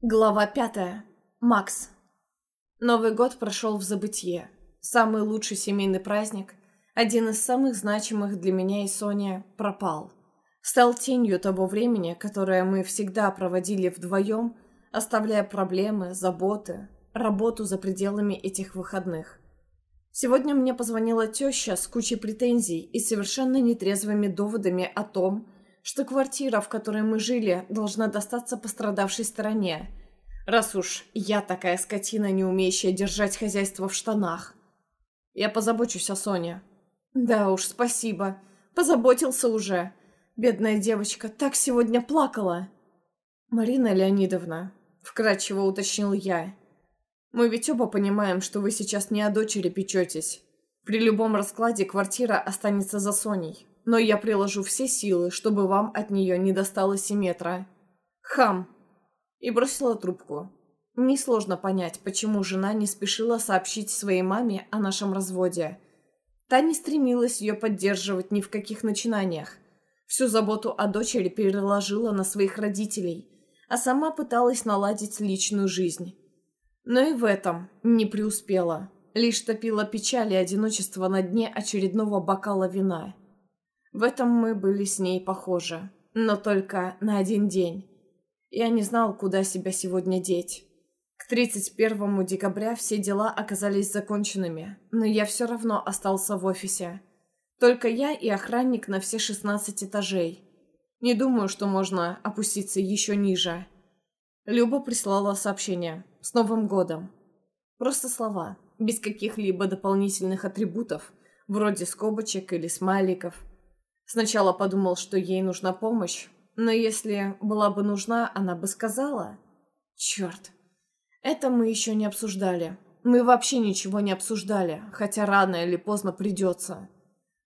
Глава пятая. Макс. Новый год прошел в забытье. Самый лучший семейный праздник, один из самых значимых для меня и Сони, пропал. Стал тенью того времени, которое мы всегда проводили вдвоем, оставляя проблемы, заботы, работу за пределами этих выходных. Сегодня мне позвонила теща с кучей претензий и совершенно нетрезвыми доводами о том, что квартира, в которой мы жили, должна достаться пострадавшей стороне, раз уж я такая скотина, не умеющая держать хозяйство в штанах. Я позабочусь о Соне. Да уж, спасибо. Позаботился уже. Бедная девочка так сегодня плакала. Марина Леонидовна, вкратчиво уточнил я. Мы ведь оба понимаем, что вы сейчас не о дочери печетесь. При любом раскладе квартира останется за Соней но я приложу все силы, чтобы вам от нее не досталось и метра. Хам!» И бросила трубку. Несложно понять, почему жена не спешила сообщить своей маме о нашем разводе. Та не стремилась ее поддерживать ни в каких начинаниях. Всю заботу о дочери переложила на своих родителей, а сама пыталась наладить личную жизнь. Но и в этом не преуспела. Лишь топила печаль и одиночество на дне очередного бокала вина. В этом мы были с ней похожи, но только на один день. Я не знал, куда себя сегодня деть. К 31 декабря все дела оказались законченными, но я все равно остался в офисе. Только я и охранник на все 16 этажей. Не думаю, что можно опуститься еще ниже. Люба прислала сообщение. «С Новым годом!» Просто слова, без каких-либо дополнительных атрибутов, вроде скобочек или смайликов – Сначала подумал, что ей нужна помощь, но если была бы нужна, она бы сказала. Черт. Это мы еще не обсуждали. Мы вообще ничего не обсуждали, хотя рано или поздно придется.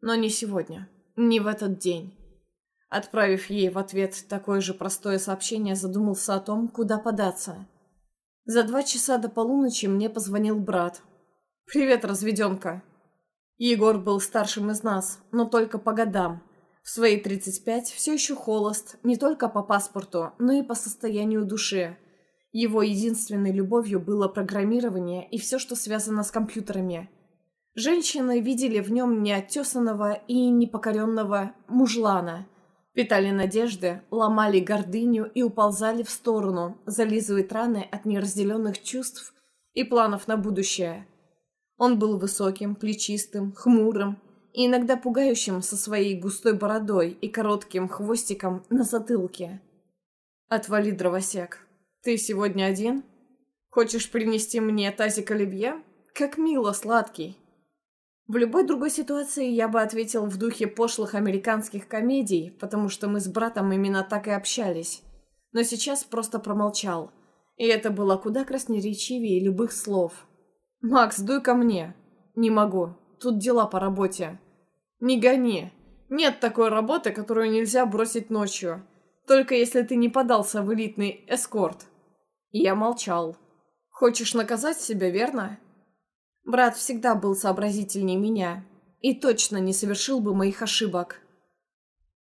Но не сегодня. Не в этот день. Отправив ей в ответ такое же простое сообщение, задумался о том, куда податься. За два часа до полуночи мне позвонил брат. «Привет, разведенка!» Егор был старшим из нас, но только по годам. В свои 35 все еще холост, не только по паспорту, но и по состоянию души. Его единственной любовью было программирование и все, что связано с компьютерами. Женщины видели в нем неоттесанного и непокоренного мужлана. Питали надежды, ломали гордыню и уползали в сторону, зализывая раны от неразделенных чувств и планов на будущее. Он был высоким, плечистым, хмурым, и иногда пугающим со своей густой бородой и коротким хвостиком на затылке. «Отвали, дровосек. Ты сегодня один? Хочешь принести мне тазик оливье? Как мило, сладкий!» В любой другой ситуации я бы ответил в духе пошлых американских комедий, потому что мы с братом именно так и общались. Но сейчас просто промолчал. И это было куда красноречивее любых слов. «Макс, дуй ко мне!» «Не могу. Тут дела по работе. Не гони. Нет такой работы, которую нельзя бросить ночью. Только если ты не подался в элитный эскорт. Я молчал. Хочешь наказать себя, верно? Брат всегда был сообразительнее меня. И точно не совершил бы моих ошибок.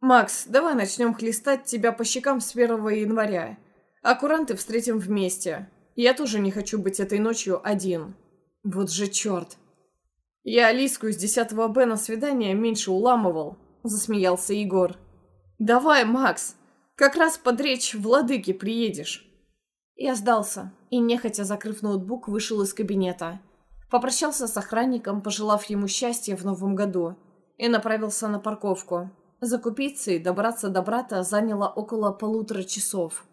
«Макс, давай начнем хлестать тебя по щекам с 1 января. А куранты встретим вместе. Я тоже не хочу быть этой ночью один. Вот же черт!» «Я Алиску из 10 Б на свидание меньше уламывал», — засмеялся Егор. «Давай, Макс, как раз под речь владыки приедешь». Я сдался и, нехотя закрыв ноутбук, вышел из кабинета. Попрощался с охранником, пожелав ему счастья в новом году, и направился на парковку. Закупиться и добраться до брата заняло около полутора часов.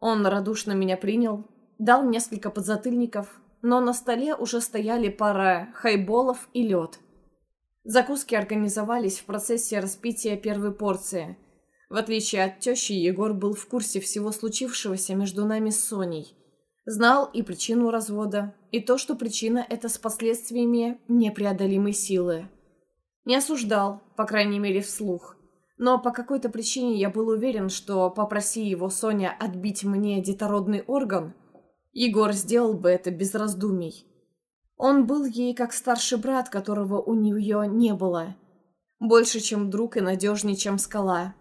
Он радушно меня принял, дал несколько подзатыльников, но на столе уже стояли пара хайболов и лед. Закуски организовались в процессе распития первой порции. В отличие от тещи, Егор был в курсе всего случившегося между нами с Соней. Знал и причину развода, и то, что причина это с последствиями непреодолимой силы. Не осуждал, по крайней мере вслух. Но по какой-то причине я был уверен, что попроси его Соня отбить мне детородный орган, Егор сделал бы это без раздумий. Он был ей как старший брат, которого у нее не было. Больше, чем друг и надежнее, чем скала.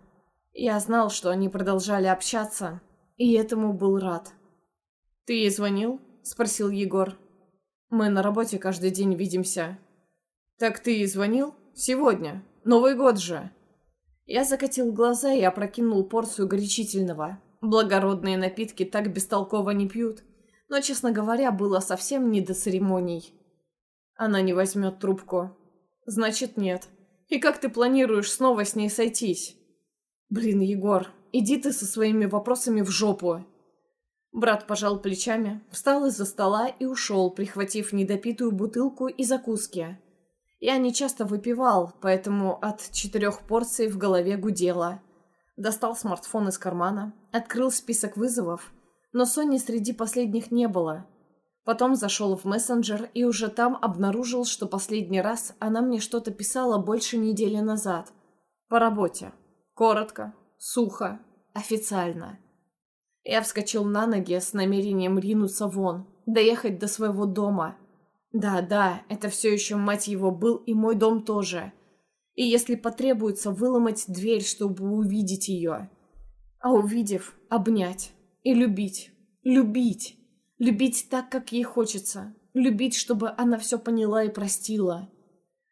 Я знал, что они продолжали общаться, и этому был рад. «Ты ей звонил?» — спросил Егор. «Мы на работе каждый день видимся». «Так ты ей звонил? Сегодня? Новый год же!» Я закатил глаза и опрокинул порцию горячительного. Благородные напитки так бестолково не пьют, но, честно говоря, было совсем не до церемоний. Она не возьмет трубку. Значит, нет. И как ты планируешь снова с ней сойтись? Блин, Егор, иди ты со своими вопросами в жопу. Брат пожал плечами, встал из-за стола и ушел, прихватив недопитую бутылку и закуски. Я не часто выпивал, поэтому от четырех порций в голове гудело. Достал смартфон из кармана, открыл список вызовов, но Сони среди последних не было. Потом зашел в мессенджер и уже там обнаружил, что последний раз она мне что-то писала больше недели назад. По работе. Коротко, сухо, официально. Я вскочил на ноги с намерением ринуться вон, доехать до своего дома – да, да, это все еще, мать его, был и мой дом тоже. И если потребуется, выломать дверь, чтобы увидеть ее. А увидев, обнять. И любить. Любить. Любить так, как ей хочется. Любить, чтобы она все поняла и простила.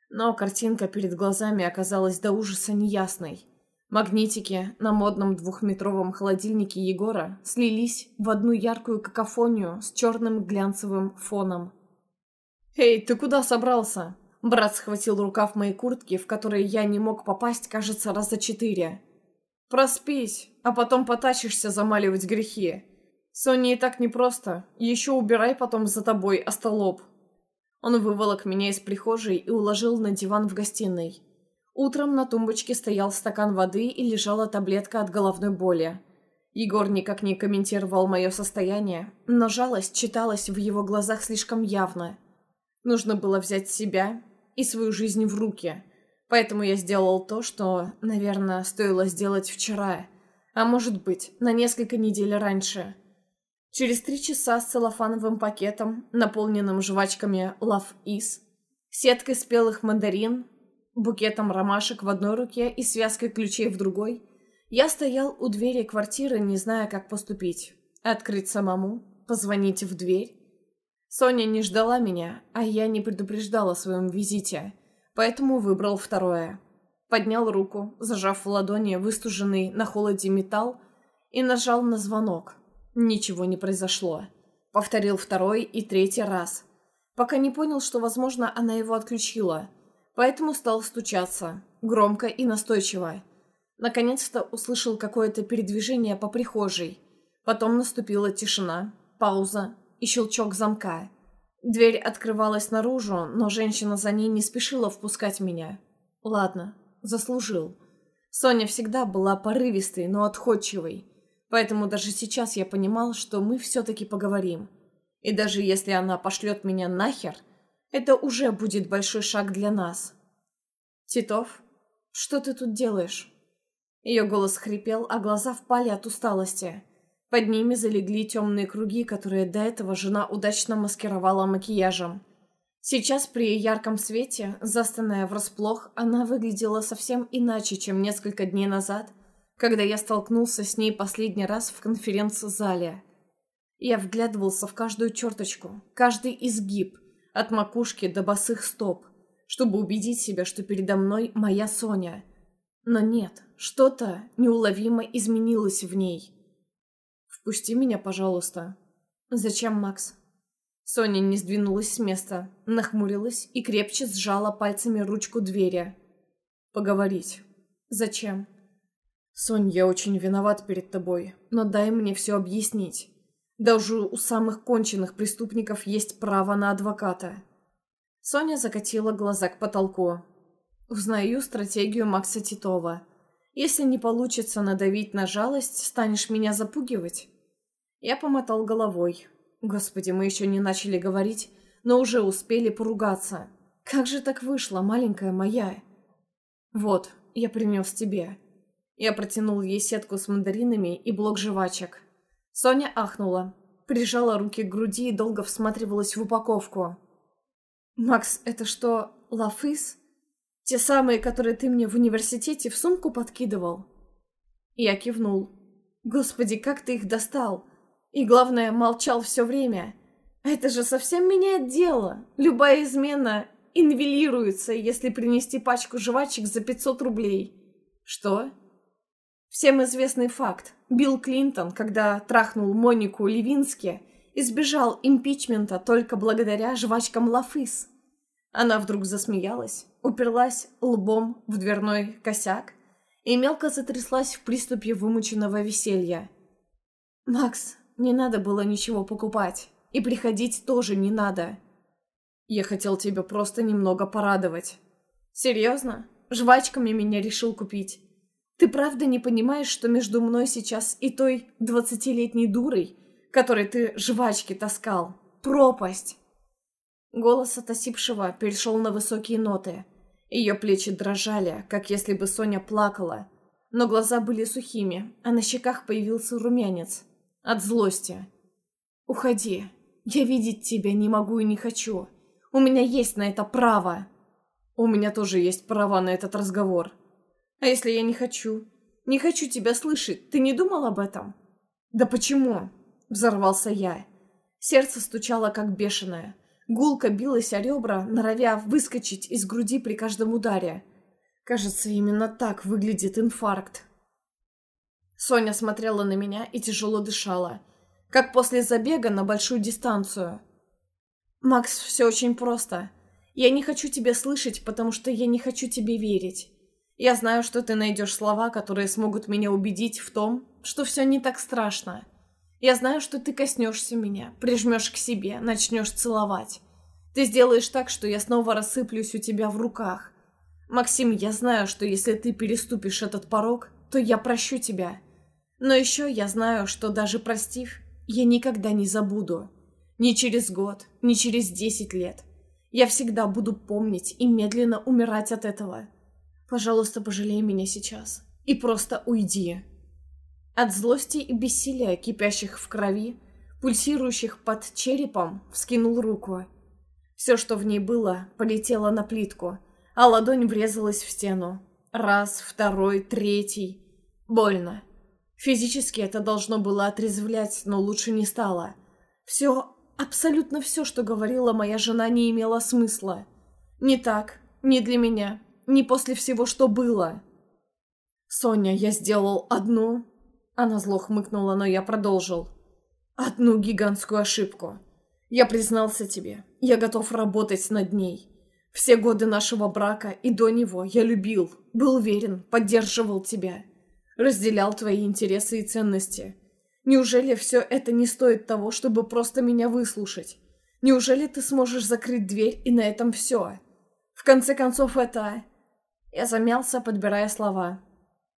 Но картинка перед глазами оказалась до ужаса неясной. Магнитики на модном двухметровом холодильнике Егора слились в одну яркую какофонию с черным глянцевым фоном. «Эй, ты куда собрался?» Брат схватил рукав моей куртки, в которой я не мог попасть, кажется, раза четыре. «Проспись, а потом потащишься замаливать грехи. Соне и так непросто. Еще убирай потом за тобой, остолоп». Он выволок меня из прихожей и уложил на диван в гостиной. Утром на тумбочке стоял стакан воды и лежала таблетка от головной боли. Егор никак не комментировал мое состояние, но жалость читалась в его глазах слишком явно. Нужно было взять себя и свою жизнь в руки. Поэтому я сделал то, что, наверное, стоило сделать вчера, а может быть, на несколько недель раньше. Через три часа с целлофановым пакетом, наполненным жвачками Love Is, сеткой спелых мандарин, букетом ромашек в одной руке и связкой ключей в другой, я стоял у двери квартиры, не зная, как поступить. Открыть самому, позвонить в дверь, Соня не ждала меня, а я не предупреждала о своем визите, поэтому выбрал второе. Поднял руку, зажав в ладони выстуженный на холоде металл, и нажал на звонок. Ничего не произошло. Повторил второй и третий раз. Пока не понял, что, возможно, она его отключила. Поэтому стал стучаться. Громко и настойчиво. Наконец-то услышал какое-то передвижение по прихожей. Потом наступила тишина, пауза, и щелчок замка. Дверь открывалась наружу, но женщина за ней не спешила впускать меня. Ладно, заслужил. Соня всегда была порывистой, но отходчивой. Поэтому даже сейчас я понимал, что мы все-таки поговорим. И даже если она пошлет меня нахер, это уже будет большой шаг для нас. «Титов, что ты тут делаешь?» Ее голос хрипел, а глаза впали от усталости. Под ними залегли темные круги, которые до этого жена удачно маскировала макияжем. Сейчас при ярком свете, застанная врасплох, она выглядела совсем иначе, чем несколько дней назад, когда я столкнулся с ней последний раз в конференц-зале. Я вглядывался в каждую черточку, каждый изгиб, от макушки до босых стоп, чтобы убедить себя, что передо мной моя Соня. Но нет, что-то неуловимо изменилось в ней. «Впусти меня, пожалуйста». «Зачем, Макс?» Соня не сдвинулась с места, нахмурилась и крепче сжала пальцами ручку двери. «Поговорить». «Зачем?» «Сонь, я очень виноват перед тобой, но дай мне все объяснить. Даже у самых конченых преступников есть право на адвоката». Соня закатила глаза к потолку. «Узнаю стратегию Макса Титова. Если не получится надавить на жалость, станешь меня запугивать?» Я помотал головой. Господи, мы еще не начали говорить, но уже успели поругаться. Как же так вышло, маленькая моя? Вот, я принес тебе. Я протянул ей сетку с мандаринами и блок жвачек. Соня ахнула, прижала руки к груди и долго всматривалась в упаковку. «Макс, это что, лафыс? Те самые, которые ты мне в университете в сумку подкидывал?» Я кивнул. «Господи, как ты их достал? И главное, молчал все время. Это же совсем меняет дело. Любая измена инвелируется, если принести пачку жвачек за 500 рублей. Что? Всем известный факт. Билл Клинтон, когда трахнул Монику Левински, избежал импичмента только благодаря жвачкам Лафыс. Она вдруг засмеялась, уперлась лбом в дверной косяк и мелко затряслась в приступе вымученного веселья. «Макс, не надо было ничего покупать, и приходить тоже не надо. Я хотел тебя просто немного порадовать». «Серьезно? Жвачками меня решил купить?» Ты правда не понимаешь, что между мной сейчас и той двадцатилетней дурой, которой ты жвачки таскал, пропасть?» Голос от осипшего перешел на высокие ноты. Ее плечи дрожали, как если бы Соня плакала, но глаза были сухими, а на щеках появился румянец. От злости. «Уходи. Я видеть тебя не могу и не хочу. У меня есть на это право». «У меня тоже есть право на этот разговор», а если я не хочу? Не хочу тебя слышать. Ты не думал об этом? Да почему? Взорвался я. Сердце стучало, как бешеное. Гулко билось о ребра, норовя выскочить из груди при каждом ударе. Кажется, именно так выглядит инфаркт. Соня смотрела на меня и тяжело дышала, как после забега на большую дистанцию. «Макс, все очень просто. Я не хочу тебя слышать, потому что я не хочу тебе верить. Я знаю, что ты найдешь слова, которые смогут меня убедить в том, что все не так страшно. Я знаю, что ты коснешься меня, прижмешь к себе, начнешь целовать. Ты сделаешь так, что я снова рассыплюсь у тебя в руках. Максим, я знаю, что если ты переступишь этот порог, то я прощу тебя. Но еще я знаю, что даже простив, я никогда не забуду. Ни через год, ни через десять лет. Я всегда буду помнить и медленно умирать от этого. Пожалуйста, пожалей меня сейчас. И просто уйди. От злости и бессилия, кипящих в крови, пульсирующих под черепом, вскинул руку. Все, что в ней было, полетело на плитку, а ладонь врезалась в стену. Раз, второй, третий. Больно. Физически это должно было отрезвлять, но лучше не стало. Все, абсолютно все, что говорила моя жена, не имело смысла. Не так, не для меня, не после всего, что было. «Соня, я сделал одну...» Она зло хмыкнула, но я продолжил. «Одну гигантскую ошибку. Я признался тебе. Я готов работать над ней. Все годы нашего брака и до него я любил, был уверен, поддерживал тебя. Разделял твои интересы и ценности. Неужели все это не стоит того, чтобы просто меня выслушать? Неужели ты сможешь закрыть дверь и на этом все? В конце концов, это... Я замялся, подбирая слова.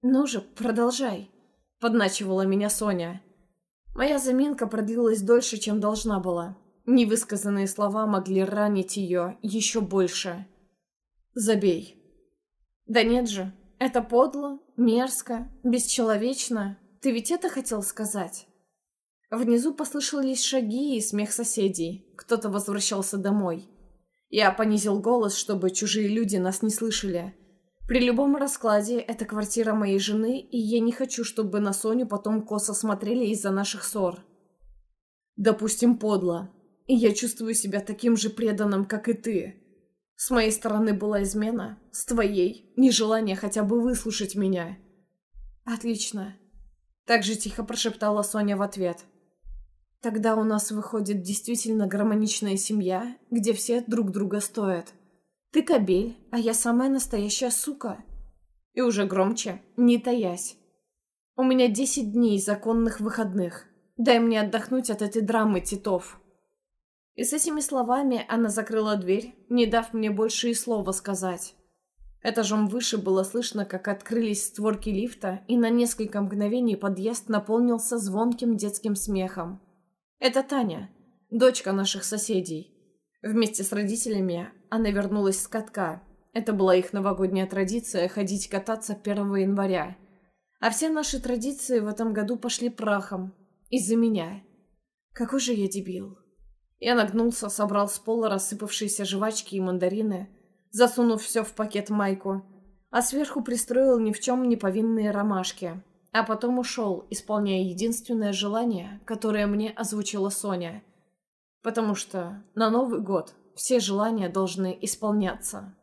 «Ну же, продолжай», — подначивала меня Соня. Моя заминка продлилась дольше, чем должна была. Невысказанные слова могли ранить ее еще больше. «Забей». «Да нет же, это подло, мерзко, бесчеловечно. Ты ведь это хотел сказать?» Внизу послышались шаги и смех соседей. Кто-то возвращался домой. Я понизил голос, чтобы чужие люди нас не слышали. При любом раскладе это квартира моей жены, и я не хочу, чтобы на Соню потом косо смотрели из-за наших ссор. Допустим, подло. И я чувствую себя таким же преданным, как и ты. С моей стороны была измена, с твоей — нежелание хотя бы выслушать меня. Отлично. Так же тихо прошептала Соня в ответ. Тогда у нас выходит действительно гармоничная семья, где все друг друга стоят. Ты кобель, а я самая настоящая сука. И уже громче, не таясь. У меня десять дней законных выходных. Дай мне отдохнуть от этой драмы, Титов. И с этими словами она закрыла дверь, не дав мне больше и слова сказать. Этажом выше было слышно, как открылись створки лифта, и на несколько мгновений подъезд наполнился звонким детским смехом. Это Таня, дочка наших соседей. Вместе с родителями она вернулась с катка. Это была их новогодняя традиция – ходить кататься 1 января. А все наши традиции в этом году пошли прахом. Из-за меня. Какой же я дебил. Я нагнулся, собрал с пола рассыпавшиеся жвачки и мандарины, засунув все в пакет майку, а сверху пристроил ни в чем не повинные ромашки. А потом ушел, исполняя единственное желание, которое мне озвучила Соня. Потому что на Новый год все желания должны исполняться.